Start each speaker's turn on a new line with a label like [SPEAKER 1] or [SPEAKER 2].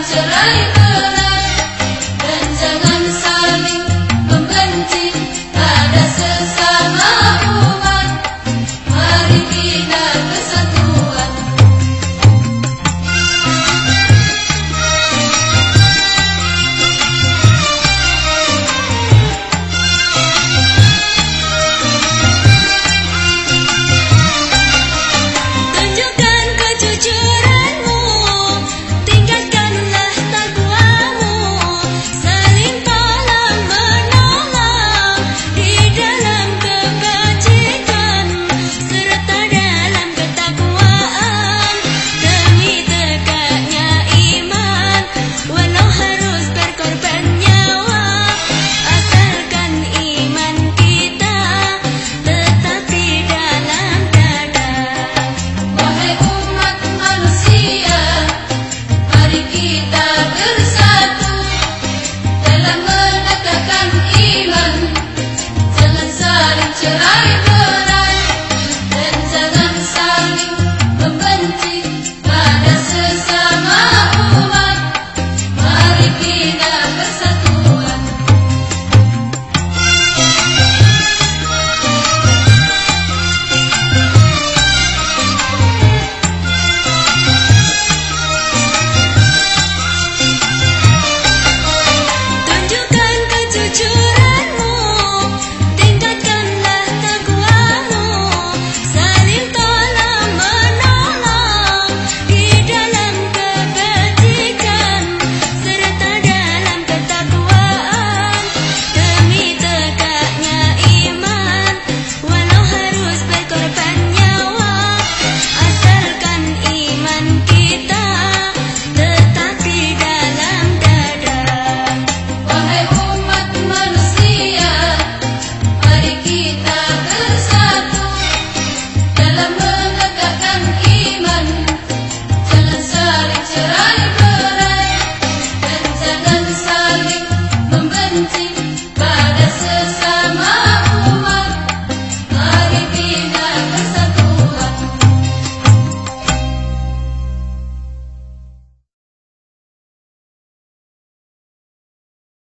[SPEAKER 1] Angela. Should I